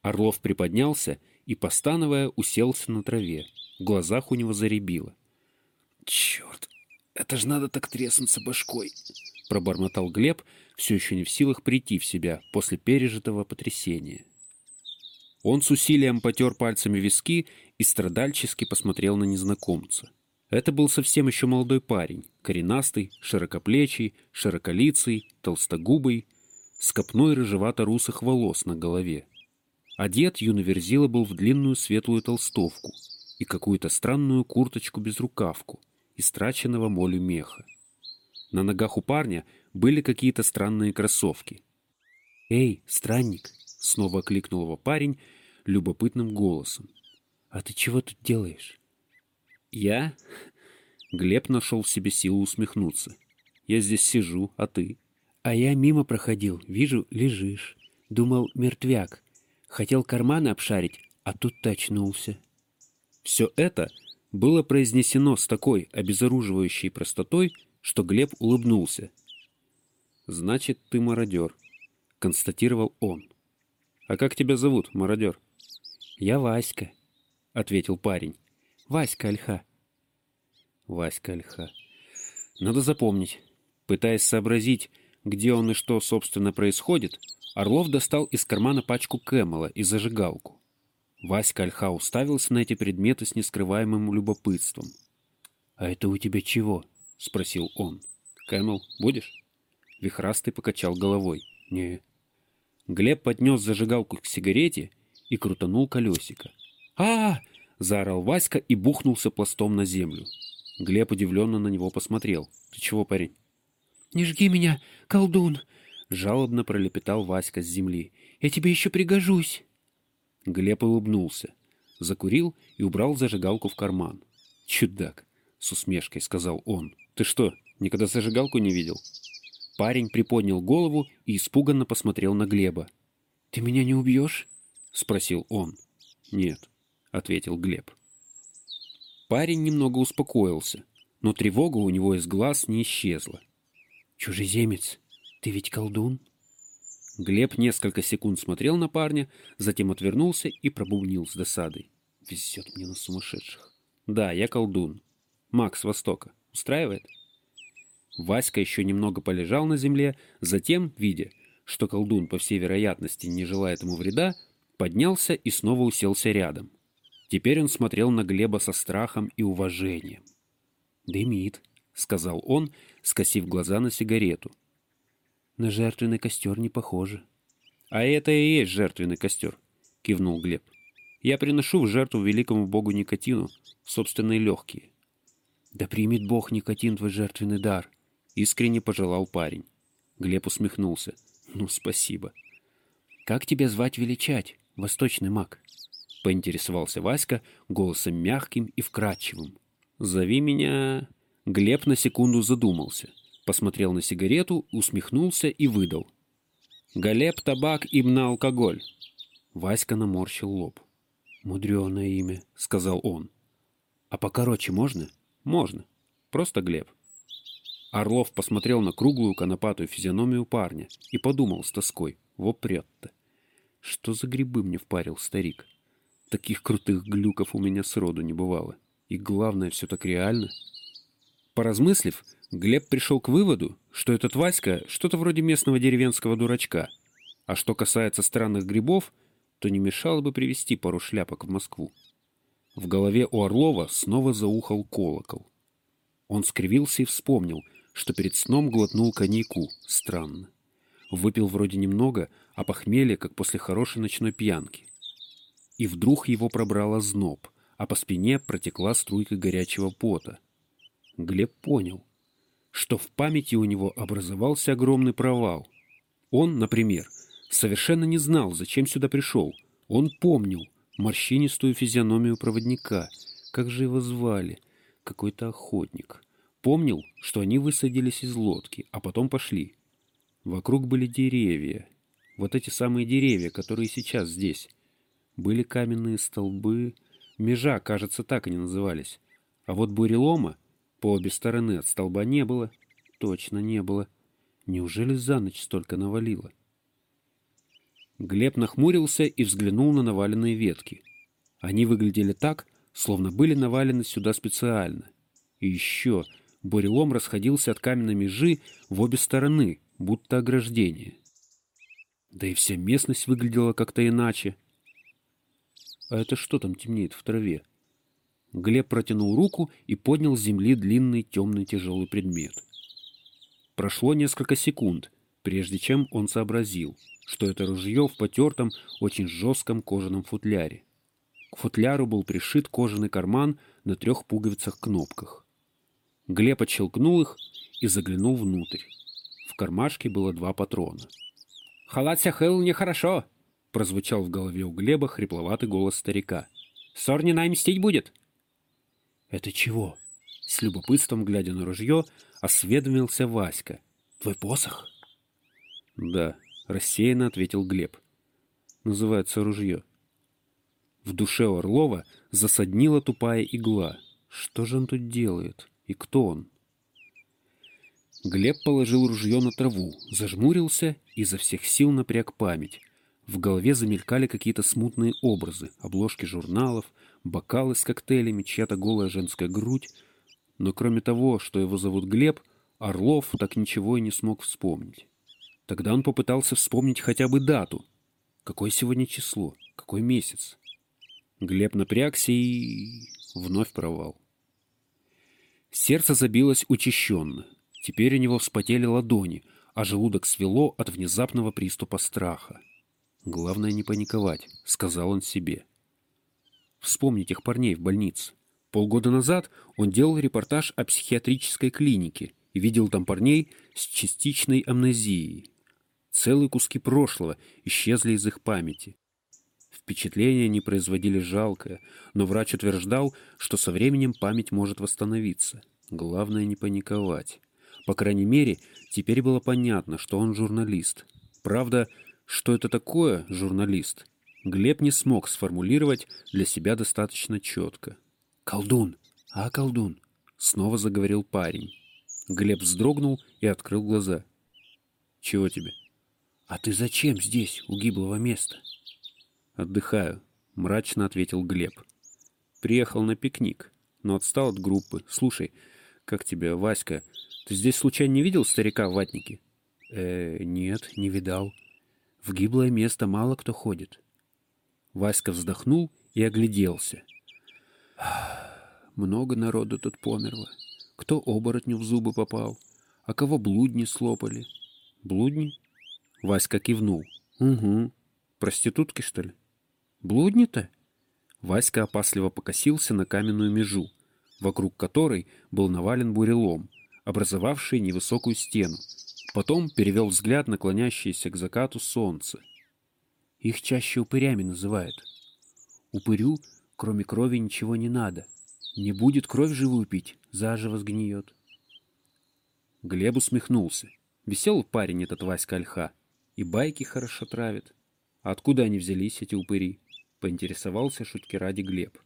Орлов приподнялся и, постановая, уселся на траве. В глазах у него заребило. «Черт, это ж надо так треснуться башкой!» Пробормотал Глеб, все еще не в силах прийти в себя после пережитого потрясения. Он с усилием потер пальцами виски и страдальчески посмотрел на незнакомца. Это был совсем еще молодой парень, коренастый, широкоплечий, широколицый, толстогубый, с копной рыжевато-русых волос на голове. Одет юный Верзила был в длинную светлую толстовку и какую-то странную курточку-безрукавку траченного молю меха. На ногах у парня были какие-то странные кроссовки. «Эй, странник!» — снова окликнул его парень любопытным голосом. «А ты чего тут делаешь?» «Я?» Глеб нашел в себе силу усмехнуться. «Я здесь сижу, а ты?» «А я мимо проходил, вижу, лежишь. Думал, мертвяк. Хотел карманы обшарить, а тут ты очнулся». Все это было произнесено с такой обезоруживающей простотой, что Глеб улыбнулся. «Значит, ты мародер», — констатировал он. «А как тебя зовут, мародер?» «Я Васька», — ответил парень. Васька Альха. Васька Альха. Надо запомнить. Пытаясь сообразить, где он и что, собственно, происходит, Орлов достал из кармана пачку Кэмела и зажигалку. Васька Альха уставился на эти предметы с нескрываемым любопытством. «А это у тебя чего?» — спросил он. «Кэмел, будешь?» Вихрастый покачал головой. «Не». Глеб поднес зажигалку к сигарете и крутанул колесико. а, -а, -а Заорал Васька и бухнулся пластом на землю. Глеб удивленно на него посмотрел. «Ты чего, парень?» «Не жги меня, колдун!» Жалобно пролепетал Васька с земли. «Я тебе еще пригожусь!» Глеб улыбнулся, закурил и убрал зажигалку в карман. «Чудак!» — с усмешкой сказал он. «Ты что, никогда зажигалку не видел?» Парень приподнял голову и испуганно посмотрел на Глеба. «Ты меня не убьешь?» — спросил он. «Нет». — ответил Глеб. Парень немного успокоился, но тревога у него из глаз не исчезла. «Чужеземец, ты ведь колдун?» Глеб несколько секунд смотрел на парня, затем отвернулся и пробубнил с досадой. «Везет мне на сумасшедших». «Да, я колдун. Макс Востока. Устраивает?» Васька еще немного полежал на земле, затем, видя, что колдун, по всей вероятности, не желает ему вреда, поднялся и снова уселся рядом. Теперь он смотрел на Глеба со страхом и уважением. «Дымит», — сказал он, скосив глаза на сигарету. «На жертвенный костер не похоже». «А это и есть жертвенный костер», — кивнул Глеб. «Я приношу в жертву великому богу никотину собственные легкие». «Да примет бог никотин твой жертвенный дар», — искренне пожелал парень. Глеб усмехнулся. «Ну, спасибо». «Как тебя звать величать, восточный маг?» — поинтересовался Васька голосом мягким и вкрадчивым. «Зови меня...» Глеб на секунду задумался, посмотрел на сигарету, усмехнулся и выдал. «Галеб, табак и алкоголь». Васька наморщил лоб. «Мудреное имя», — сказал он. «А покороче можно?» «Можно. Просто Глеб». Орлов посмотрел на круглую конопатую физиономию парня и подумал с тоской. «Во прет-то! Что за грибы мне впарил старик?» Таких крутых глюков у меня сроду не бывало. И главное, все так реально. Поразмыслив, Глеб пришел к выводу, что этот Васька что-то вроде местного деревенского дурачка. А что касается странных грибов, то не мешало бы привезти пару шляпок в Москву. В голове у Орлова снова заухал колокол. Он скривился и вспомнил, что перед сном глотнул коньяку. Странно. Выпил вроде немного, а похмелье, как после хорошей ночной пьянки и вдруг его пробрало зноб, а по спине протекла струйка горячего пота. Глеб понял, что в памяти у него образовался огромный провал. Он, например, совершенно не знал, зачем сюда пришел. Он помнил морщинистую физиономию проводника. Как же его звали? Какой-то охотник. Помнил, что они высадились из лодки, а потом пошли. Вокруг были деревья. Вот эти самые деревья, которые сейчас здесь. Были каменные столбы. Межа, кажется, так они назывались. А вот бурелома по обе стороны от столба не было. Точно не было. Неужели за ночь столько навалило? Глеб нахмурился и взглянул на наваленные ветки. Они выглядели так, словно были навалены сюда специально. И еще бурелом расходился от каменной межи в обе стороны, будто ограждение. Да и вся местность выглядела как-то иначе. А это что там темнеет в траве? Глеб протянул руку и поднял с земли длинный темный тяжелый предмет. Прошло несколько секунд, прежде чем он сообразил, что это ружье в потертом, очень жестком кожаном футляре. К футляру был пришит кожаный карман на трех пуговицах-кнопках. Глеб отщелкнул их и заглянул внутрь. В кармашке было два патрона. «Халат Сяхыл нехорошо!» — прозвучал в голове у Глеба хрипловатый голос старика. «Сорни нам мстить будет!» «Это чего?» С любопытством, глядя на ружье, осведомился Васька. «Твой посох?» «Да», — рассеянно ответил Глеб. «Называется ружье». В душе Орлова засаднила тупая игла. Что же он тут делает? И кто он? Глеб положил ружье на траву, зажмурился и изо всех сил напряг память. В голове замелькали какие-то смутные образы, обложки журналов, бокалы с коктейлями, чья-то голая женская грудь. Но кроме того, что его зовут Глеб, Орлов так ничего и не смог вспомнить. Тогда он попытался вспомнить хотя бы дату. Какое сегодня число? Какой месяц? Глеб напрягся и... вновь провал. Сердце забилось учащенно. Теперь у него вспотели ладони, а желудок свело от внезапного приступа страха. «Главное не паниковать», — сказал он себе. Вспомнить тех парней в больнице. Полгода назад он делал репортаж о психиатрической клинике и видел там парней с частичной амнезией. Целые куски прошлого исчезли из их памяти. Впечатление не производили жалкое, но врач утверждал, что со временем память может восстановиться. Главное не паниковать. По крайней мере, теперь было понятно, что он журналист. Правда, что это такое журналист, Глеб не смог сформулировать для себя достаточно четко. «Колдун! А, колдун!» — снова заговорил парень. Глеб вздрогнул и открыл глаза. «Чего тебе?» «А ты зачем здесь, у гиблого места?» «Отдыхаю», — мрачно ответил Глеб. «Приехал на пикник, но отстал от группы. Слушай, как тебе, Васька, ты здесь случайно не видел старика в ватнике?» «Э, нет, не видал. В гиблое место мало кто ходит». Васька вздохнул и огляделся. «Много народу тут померло. Кто оборотню в зубы попал, а кого блудни слопали». «Блудни?» Васька кивнул. «Угу. Проститутки, что ли?» Блудни-то? Васька опасливо покосился на каменную межу, вокруг которой был навален бурелом, образовавший невысокую стену. Потом перевел взгляд на клонящееся к закату солнце. Их чаще упырями называют. Упырю, кроме крови, ничего не надо. Не будет кровь живую пить, заживо сгниет. Глеб усмехнулся. Веселый парень этот Васька Ольха. И байки хорошо травит. А откуда они взялись, эти упыри? Поинтересовался шутки ради Глеб.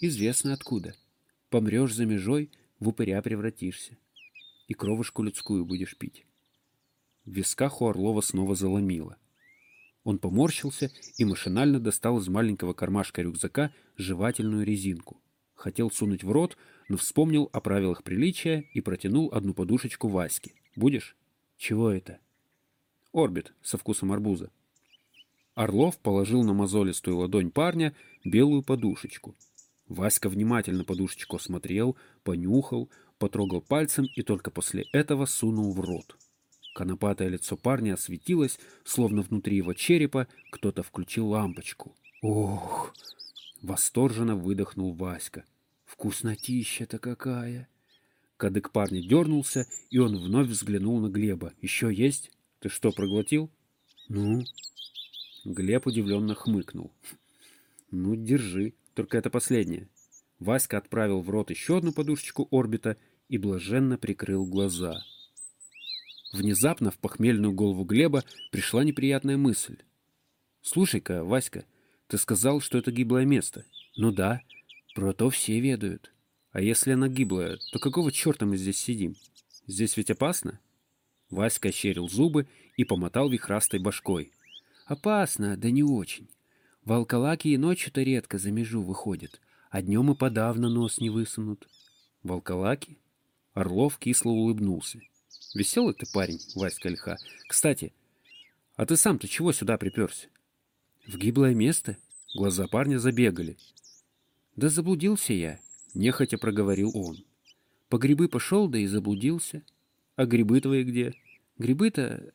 Известно откуда. Помрешь за межой, в упыря превратишься. И кровушку людскую будешь пить. В висках у Орлова снова заломило. Он поморщился и машинально достал из маленького кармашка рюкзака жевательную резинку. Хотел сунуть в рот, но вспомнил о правилах приличия и протянул одну подушечку Ваське. «Будешь?» «Чего это?» «Орбит со вкусом арбуза», Орлов положил на мозолистую ладонь парня белую подушечку. Васька внимательно подушечку осмотрел, понюхал, потрогал пальцем и только после этого сунул в рот. Конопатое лицо парня осветилось, словно внутри его черепа кто-то включил лампочку. «Ох!» — восторженно выдохнул Васька. «Вкуснотища-то какая!» Кадык парня дернулся, и он вновь взглянул на Глеба. «Еще есть? Ты что, проглотил?» «Ну?» Глеб удивленно хмыкнул. «Ну, держи, только это последнее». Васька отправил в рот еще одну подушечку орбита и блаженно прикрыл глаза. Внезапно в похмельную голову Глеба пришла неприятная мысль. «Слушай-ка, Васька, ты сказал, что это гиблое место». «Ну да, про то все ведают. А если она гиблая, то какого черта мы здесь сидим? Здесь ведь опасно?» Васька ощерил зубы и помотал вихрастой башкой. Опасно, да не очень. Волколаки и ночью-то редко за межу выходят, а днем и подавно нос не высунут. Волколаки? Орлов кисло улыбнулся. Веселый ты парень, Васька Ольха. Кстати, а ты сам-то чего сюда приперся? В гиблое место? Глаза парня забегали. Да заблудился я. Нехотя проговорил он. По грибы пошел, да и заблудился. А грибы твои где? Грибы-то...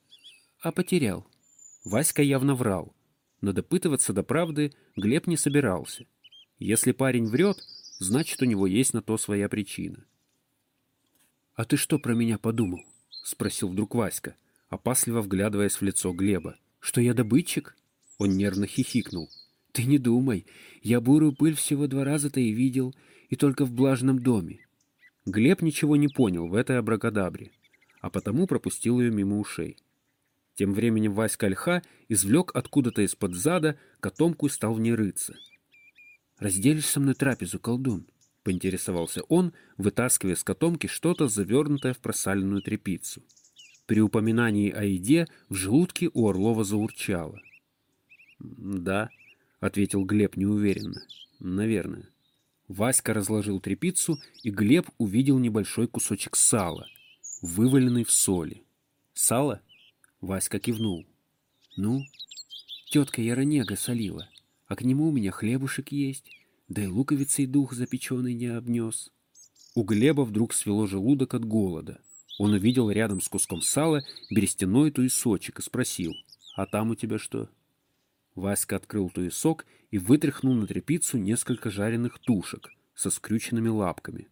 А потерял. Васька явно врал. Но допытываться до правды Глеб не собирался. Если парень врет, значит, у него есть на то своя причина. «А ты что про меня подумал?» — спросил вдруг Васька, опасливо вглядываясь в лицо Глеба. «Что я добытчик?» Он нервно хихикнул. «Ты не думай, я бурую пыль всего два раза-то и видел, и только в блажном доме». Глеб ничего не понял в этой абракадабре, а потому пропустил ее мимо ушей. Тем временем Васька Ольха извлек откуда-то из-под зада котомку и стал в ней рыться. «Разделишь со мной трапезу, колдун?» — поинтересовался он, вытаскивая с котомки что-то, завернутое в просаленную тряпицу. При упоминании о еде в желудке у Орлова заурчало. «Да», — ответил Глеб неуверенно. «Наверное». Васька разложил трепицу, и Глеб увидел небольшой кусочек сала, вываленный в соли. «Сало?» — Васька кивнул. «Ну, тетка Яронега солила, а к нему у меня хлебушек есть, да и луковицей дух запеченный не обнес». У Глеба вдруг свело желудок от голода. Он увидел рядом с куском сала берестяной туесочек и спросил, «А там у тебя что?» Васька открыл туесок и вытряхнул на тряпицу несколько жареных тушек со скрюченными лапками.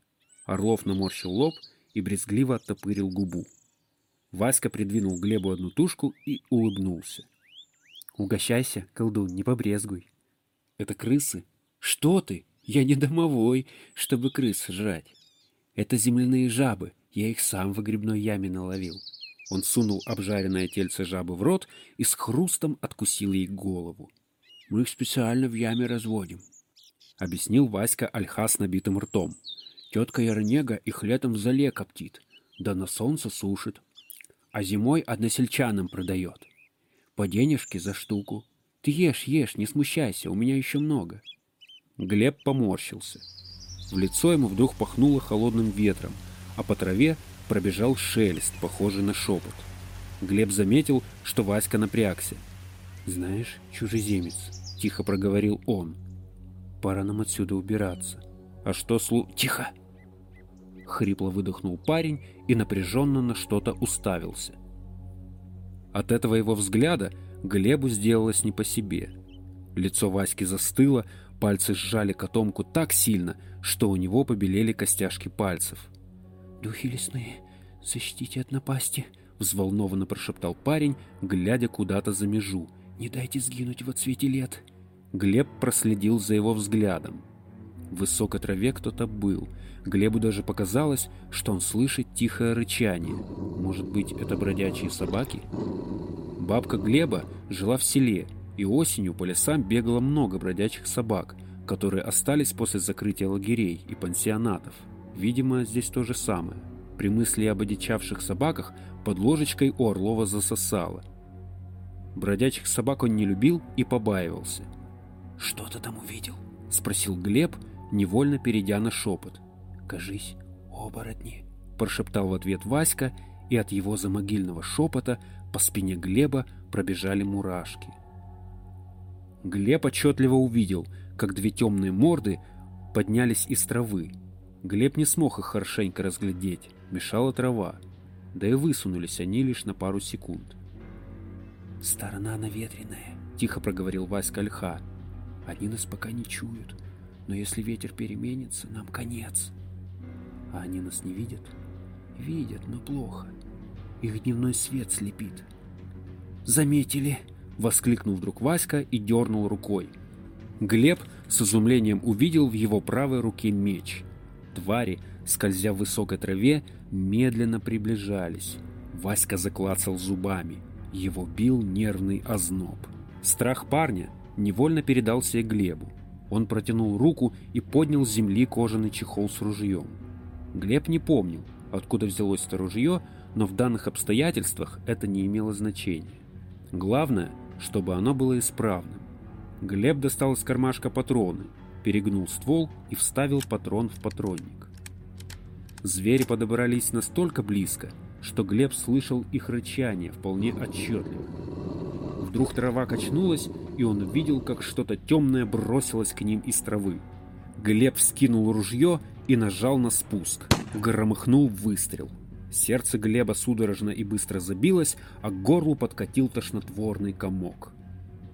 Орлов наморщил лоб и брезгливо оттопырил губу. Васька придвинул Глебу одну тушку и улыбнулся. «Угощайся, колдун, не побрезгуй». «Это крысы?» «Что ты? Я не домовой, чтобы крыс жрать. Это земляные жабы, я их сам в грибной яме наловил». Он сунул обжаренное тельце жабы в рот и с хрустом откусил ей голову. «Мы их специально в яме разводим», — объяснил Васька Альха с набитым ртом. «Тетка Ярнега их летом в зале коптит, да на солнце сушит, а зимой односельчанам продает. По денежке за штуку. Ты ешь, ешь, не смущайся, у меня еще много». Глеб поморщился. В лицо ему вдруг пахнуло холодным ветром, а по траве пробежал шелест, похожий на шепот. Глеб заметил, что Васька напрягся. «Знаешь, чужеземец», — тихо проговорил он, — «пора нам отсюда убираться». «А что слу...» «Тихо!» Хрипло выдохнул парень и напряженно на что-то уставился. От этого его взгляда Глебу сделалось не по себе. Лицо Васьки застыло, пальцы сжали котомку так сильно, что у него побелели костяшки пальцев. «Духи лесные, защитите от напасти!» — взволнованно прошептал парень, глядя куда-то за межу. «Не дайте сгинуть в отсвете лет!» Глеб проследил за его взглядом. В высокой траве кто-то был. Глебу даже показалось, что он слышит тихое рычание. Может быть, это бродячие собаки? Бабка Глеба жила в селе, и осенью по лесам бегало много бродячих собак, которые остались после закрытия лагерей и пансионатов. Видимо, здесь то же самое. При мысли об одичавших собаках под ложечкой у Орлова засосало. Бродячих собак он не любил и побаивался. «Что ты там увидел?» — спросил Глеб, невольно перейдя на шепот. «Кажись, оборотни», — прошептал в ответ Васька, и от его замогильного шепота по спине Глеба пробежали мурашки. Глеб отчетливо увидел, как две темные морды поднялись из травы Глеб не смог их хорошенько разглядеть, мешала трава, да и высунулись они лишь на пару секунд. «Сторона наветренная», — тихо проговорил Васька Ольха. «Они нас пока не чуют, но если ветер переменится, нам конец». «А они нас не видят?» «Видят, но плохо. Их дневной свет слепит». «Заметили!» — воскликнул вдруг Васька и дернул рукой. Глеб с изумлением увидел в его правой руке меч — твари, скользя в высокой траве, медленно приближались. Васька заклацал зубами. Его бил нервный озноб. Страх парня невольно передался и Глебу. Он протянул руку и поднял с земли кожаный чехол с ружьем. Глеб не помнил, откуда взялось это ружье, но в данных обстоятельствах это не имело значения. Главное, чтобы оно было исправным. Глеб достал из кармашка патроны перегнул ствол и вставил патрон в патронник. Звери подобрались настолько близко, что Глеб слышал их рычание вполне отчетливо. Вдруг трава качнулась, и он увидел, как что-то темное бросилось к ним из травы. Глеб вскинул ружье и нажал на спуск. Громыхнул выстрел. Сердце Глеба судорожно и быстро забилось, а к горлу подкатил тошнотворный комок.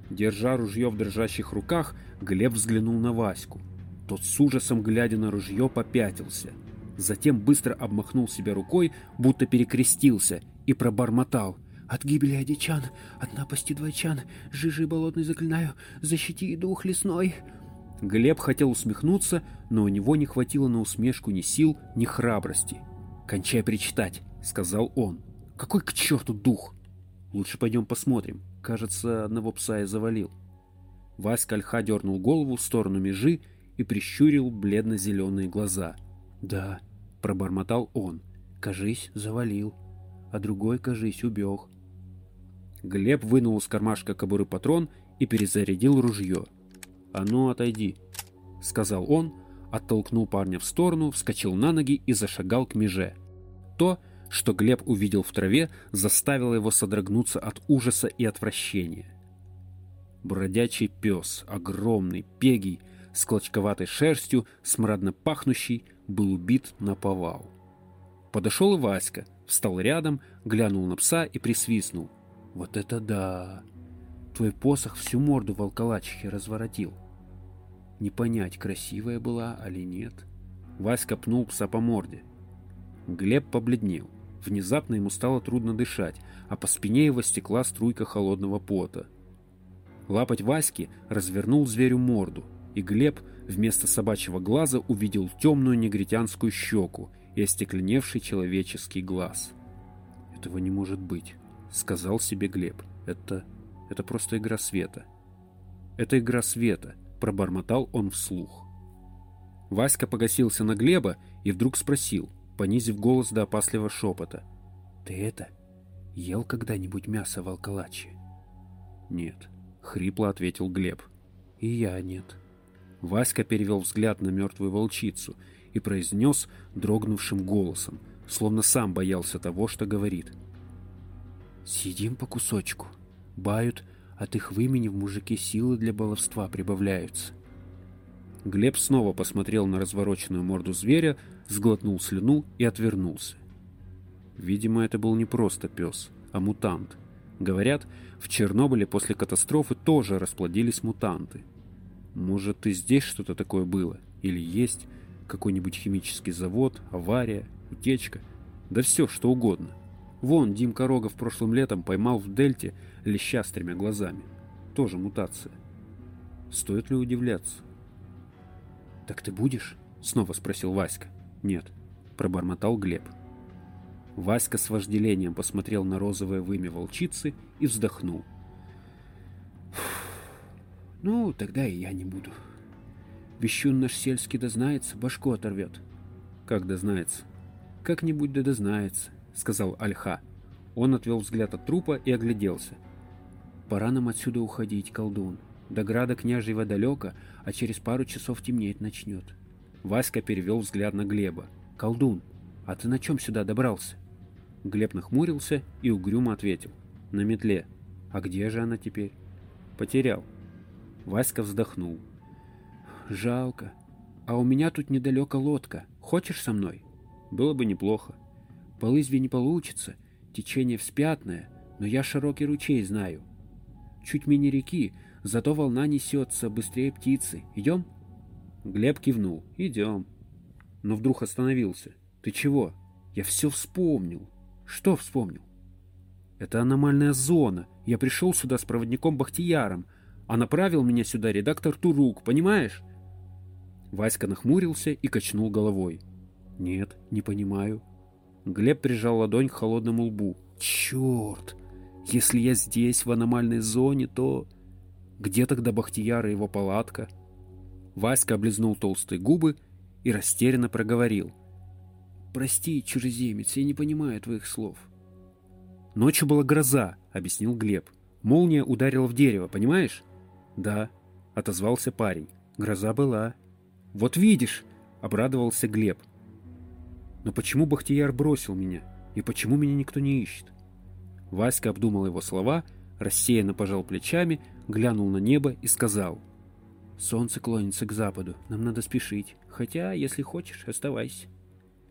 Держа ружье в дрожащих руках, Глеб взглянул на Ваську. Тот с ужасом, глядя на ружье, попятился. Затем быстро обмахнул себя рукой, будто перекрестился, и пробормотал. «От гибели одичан, от напасти двойчан, жижи болотной заклинаю, защити дух лесной!» Глеб хотел усмехнуться, но у него не хватило на усмешку ни сил, ни храбрости. «Кончай причитать», — сказал он. «Какой к черту дух?» «Лучше пойдем посмотрим. Кажется, одного пса я завалил». Васька Альха дернул голову в сторону межи и прищурил бледно-зеленые глаза. «Да», — пробормотал он, — «кажись, завалил, а другой, кажись, убег». Глеб вынул из кармашка кобуры патрон и перезарядил ружье. «А ну, отойди», — сказал он, оттолкнул парня в сторону, вскочил на ноги и зашагал к меже. То, что Глеб увидел в траве, заставило его содрогнуться от ужаса и отвращения. Бродячий пес, огромный, пегий, с клочковатой шерстью, смрадно пахнущий, был убит на повал. Подошел и Васька, встал рядом, глянул на пса и присвистнул. «Вот это да! Твой посох всю морду волколачихи разворотил. Не понять, красивая была или нет». Васька пнул пса по морде. Глеб побледнел. Внезапно ему стало трудно дышать, а по спине его стекла струйка холодного пота. Лапоть Васьки развернул зверю морду, и Глеб вместо собачьего глаза увидел темную негритянскую щеку и остекленевший человеческий глаз. «Этого не может быть», — сказал себе Глеб. «Это... это просто игра света». «Это игра света», — пробормотал он вслух. Васька погасился на Глеба и вдруг спросил, понизив голос до опасливого шепота. «Ты это, ел когда-нибудь мясо волколачи?» «Нет», — хрипло ответил Глеб. «И я нет». Васька перевел взгляд на мертвую волчицу и произнес дрогнувшим голосом, словно сам боялся того, что говорит. «Съедим по кусочку. Бают, от их вымени в мужике силы для баловства прибавляются». Глеб снова посмотрел на развороченную морду зверя, сглотнул слюну и отвернулся. Видимо, это был не просто пес, а мутант. Говорят, в Чернобыле после катастрофы тоже расплодились мутанты. Может, и здесь что-то такое было? Или есть какой-нибудь химический завод, авария, утечка? Да все, что угодно. Вон, Дим Рогов прошлым летом поймал в дельте леща с тремя глазами. Тоже мутация. Стоит ли удивляться? «Так ты будешь?» — снова спросил Васька. «Нет», — пробормотал Глеб. Васька с вожделением посмотрел на розовое вымя волчицы и вздохнул. Ну, тогда и я не буду. Вещун наш сельский дознается, башку оторвет. Как дознается? Как-нибудь да дознается, сказал Альха. Он отвел взгляд от трупа и огляделся. Пора нам отсюда уходить, колдун. До града княжьего далеко, а через пару часов темнеть начнет. Васька перевел взгляд на Глеба. «Колдун, а ты на чем сюда добрался?» Глеб нахмурился и угрюмо ответил. «На метле. А где же она теперь?» «Потерял. Васька вздохнул. «Жалко. А у меня тут недалеко лодка. Хочешь со мной?» «Было бы неплохо. По лызве не получится. Течение вспятное, но я широкий ручей знаю. Чуть менее реки, зато волна несется быстрее птицы. Идем?» Глеб кивнул. «Идем». Но вдруг остановился. «Ты чего? Я все вспомнил». «Что вспомнил?» «Это аномальная зона. Я пришел сюда с проводником Бахтияром. А направил меня сюда редактор Турук, понимаешь? Васька нахмурился и качнул головой. Нет, не понимаю. Глеб прижал ладонь к холодному лбу. Черт! Если я здесь, в аномальной зоне, то... Где тогда Бахтияр и его палатка? Васька облизнул толстые губы и растерянно проговорил. «Прости, чужеземец, я не понимаю твоих слов». «Ночью была гроза», — объяснил Глеб. «Молния ударила в дерево, понимаешь? «Да», — отозвался парень. «Гроза была». «Вот видишь!» — обрадовался Глеб. «Но почему Бахтияр бросил меня? И почему меня никто не ищет?» Васька обдумал его слова, рассеянно пожал плечами, глянул на небо и сказал. Солнце клонится к западу. Нам надо спешить. Хотя, если хочешь, оставайся.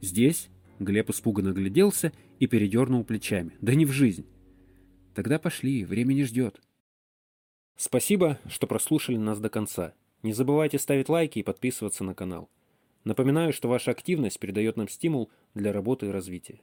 Здесь? Глеб испуганно огляделся и передернул плечами. Да не в жизнь. Тогда пошли, время не ждет. Спасибо, что прослушали нас до конца. Не забывайте ставить лайки и подписываться на канал. Напоминаю, что ваша активность придает нам стимул для работы и развития.